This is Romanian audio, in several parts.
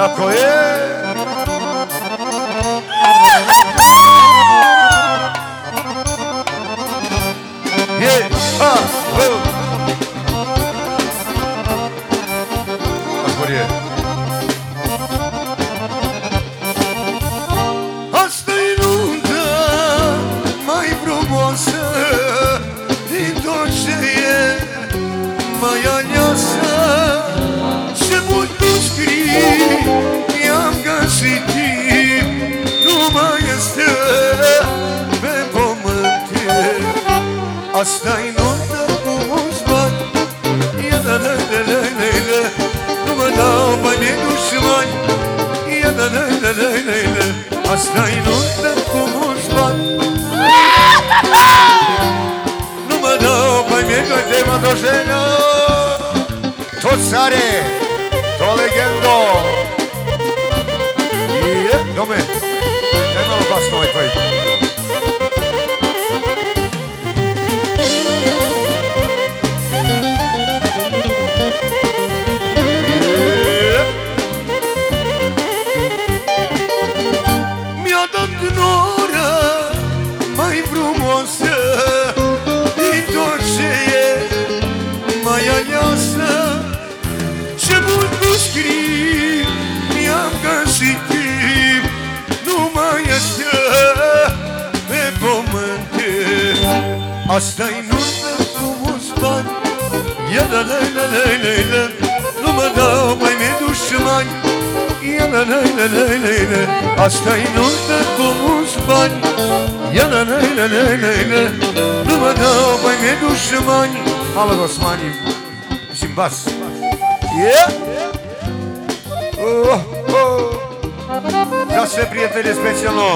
capoeira. Yeah, ah. A guria. frumoasă Din tot ce e mai anioasă siamo iscritti a gasiti nu mai este pe pământ Asta-i noaptea cu mulți bani Ia da la la la la la Nu mă dau bani dușmani Ia da la la la la la Asta-i noaptea cu mulți bani Nu mă dau bani dușmani Tot sare! Asta-i nuntă cu mulți bani Ia la la la la la la Nu mă dau mai mie dușmani Ia la la la la la la Asta-i nuntă cu mulți bani Ia la la la la la la Nu mă dau mai mie dușmani Malo Osmani. Mislim bas. Je. Oh, oh. Za sve prijatelje specijalno.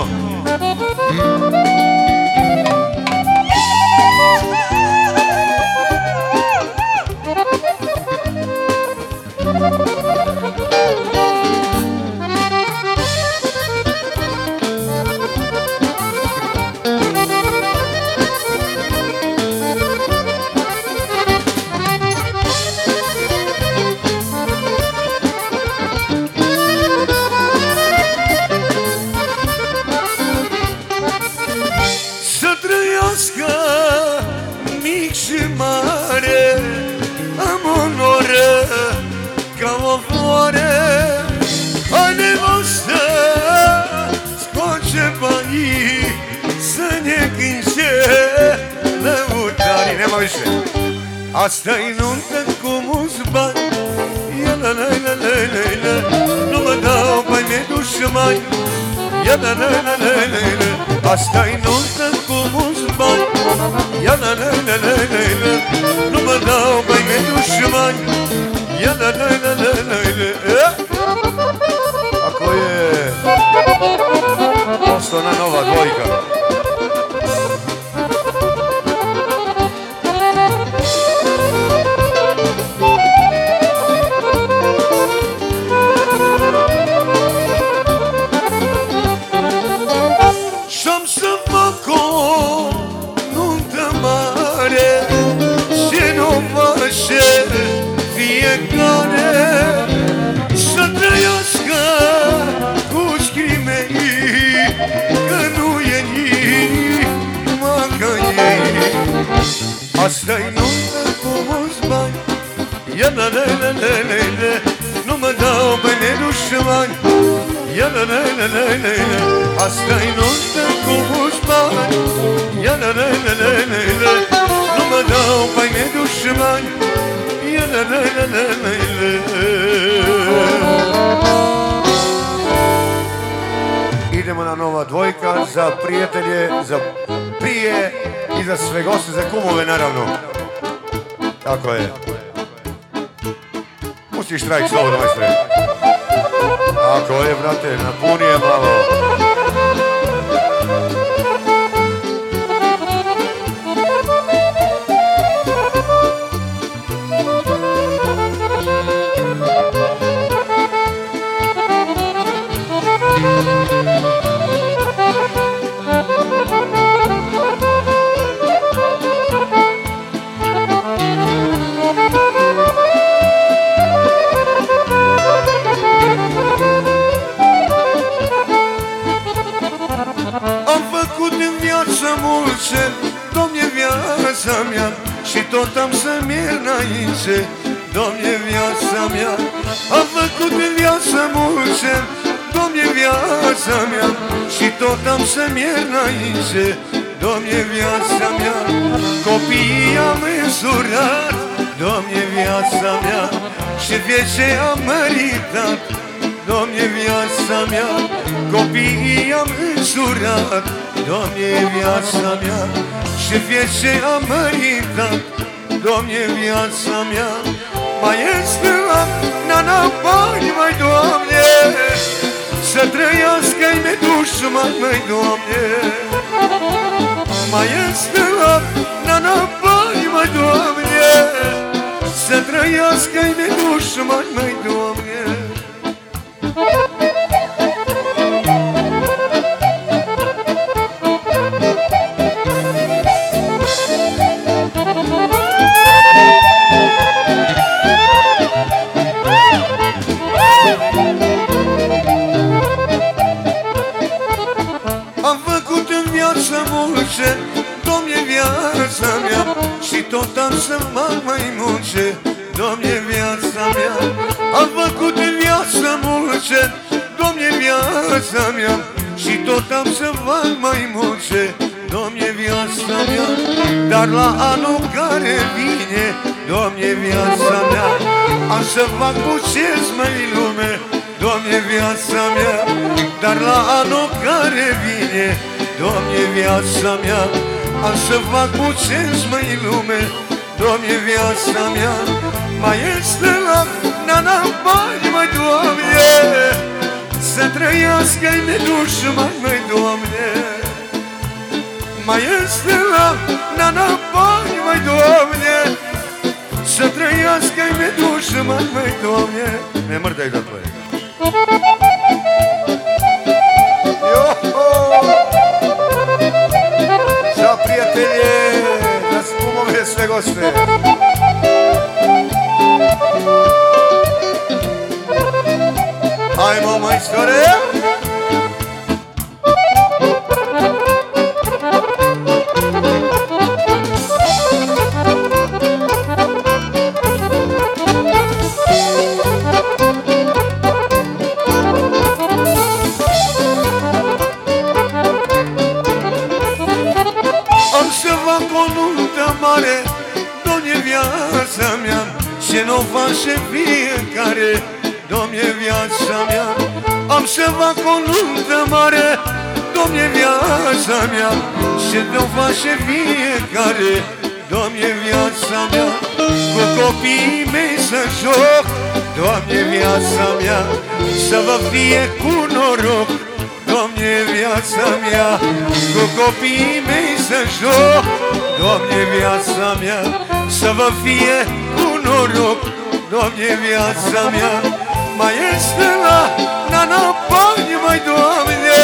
Lăutari Nema više. Asta-i nuntă cu mulți bani Ia la la la la la la Nu mă dau bani de dușmani Ia la la la la la la Asta-i nuntă cu mulți bani Ia la la la la la la Nu mă dau bani de dușmani Ia la la la la la la Eh? Ako je Osnovna nova dvojka. Stai nunca povuz banj Ja da ne ne ne ne ne Numa dao bene dušman Ja da ne la la la ne A stai nunca povuz banj ne ne ne ne ne da ne la la la la Idemo na nova dvojka za prijatelje, za prije i za sve goste, za kumove naravno. Tako je. Pustiš štrajk slobodno, majstre. Tako je, brate, mulțe Domne viața mea Și tot am să merg înainte Domne viața mea Am făcut în viață mulțe Domne viața mea Și tot am să merg înainte Domne viața mea Copiii am însurat Domne viața mea Și vieții am măritat Domne viața mea Copiii am însurat Doamne, viața mea Și viața am meritat Doamne, viața mea Mai este la nana bani, mai Doamne Să trăiască-i nedușman, mai Doamne. Mai este la nana bani, mai Doamne Să trăiască-i nedușman, mai viață multe, Doamne, viața mea Și tot am să fac mai multe, Doamne, viața mea Am făcut în viață multe, Doamne, viața mea Și tot am să fac mai multe, Doamne, viața mea Dar la anul care vine, Doamne, viața mea Am să fac bucezi mai lume, Doamne, viața mea Dar la anul care vine Doamne, viața mea Am să fac bucezi mai lume. Doamne, viața mea Mai este la nana bani, mai Doamne. Să trăiască-i nedușă, mai, mai Doamne. Mai este la nana bani, mai Doamne. Să trăiască-i nedușă, mai, mai Doamne. Ne mărtai dat pe Za pomogne sve goste. Ajmo majstore! Viața mea. Am să fac o nuntă mare Doamne, viața mea. Ce nu face fiecare Doamne, viața mea. Cu copiii mei să joc Doamne, viața mea. Să vă fie cu noroc Doamne, viața mea. Cu copiii mei să joc Doamne, viața mea. Să vă fie cu noroc Doamne, viața mea Mai este la nana bani, mai Doamne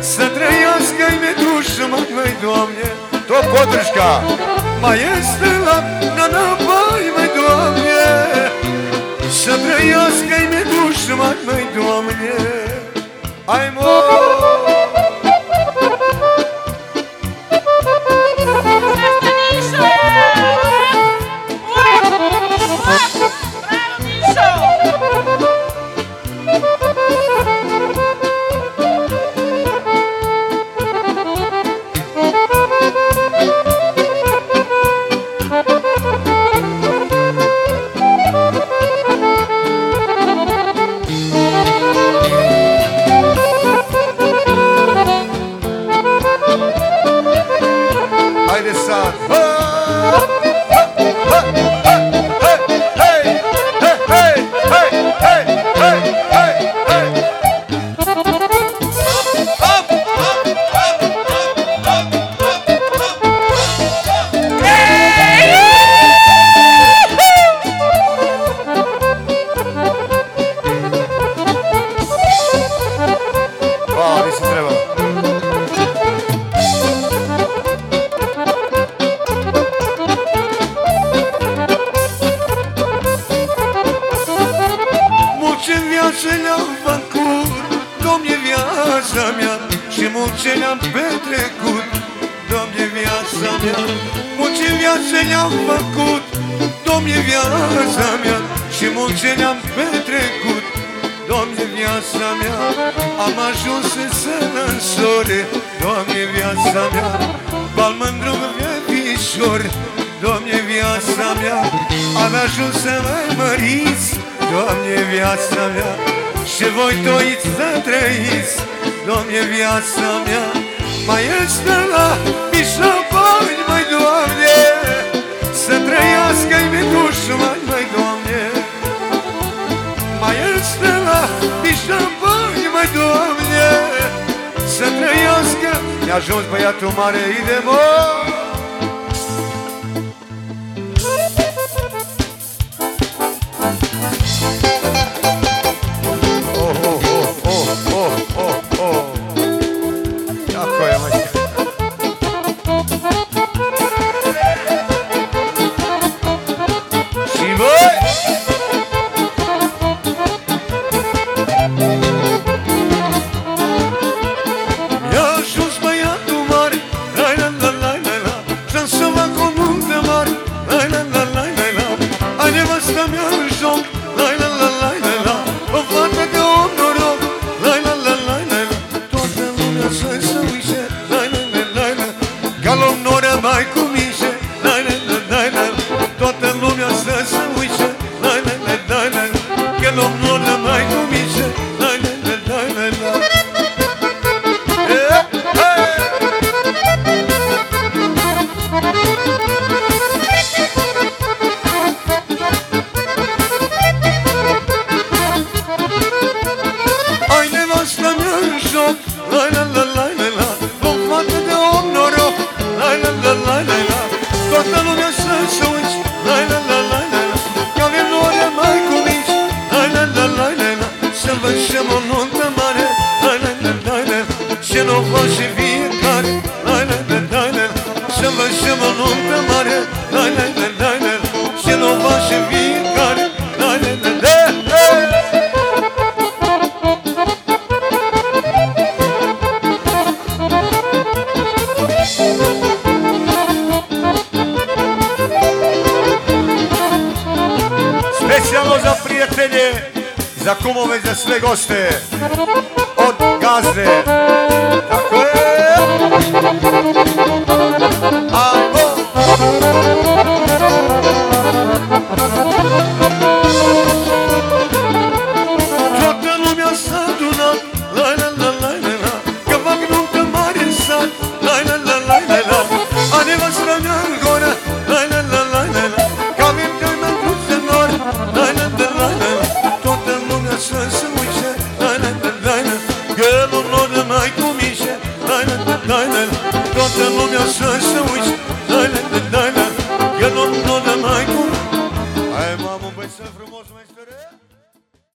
Să trăiască-i medușă, mai, mai Doamne To podrška! Mai este la nana bani, mai Doamne Să trăiască-i medușă, mai, mai Doamne Hai mă! Viața mea. Multe viațe ne-am făcut Doamne, viața mea. Și multe ne-am petrecut Doamne, viața mea. Am ajuns în sănăsore Doamne, viața mea. Bal mândru fișor Doamne, viața mea. Am ajuns să mă măriți Doamne, viața mea. Și voi toiți să trăiți Doamne, viața mea Mai este la Bișapani, mai Doamne Să trăiască-i dușmani, mai Doamne. Mai este la Bișapani, mai Doamne Să trăiască Mi-a ajuns băiatul mare, başı fitar Lale de lale Şılı şılının damarı Lale de lale Şılı başı fitar Lale de lale Specijalno za prijatelje za kumove za sve goste od gazde. Tako je.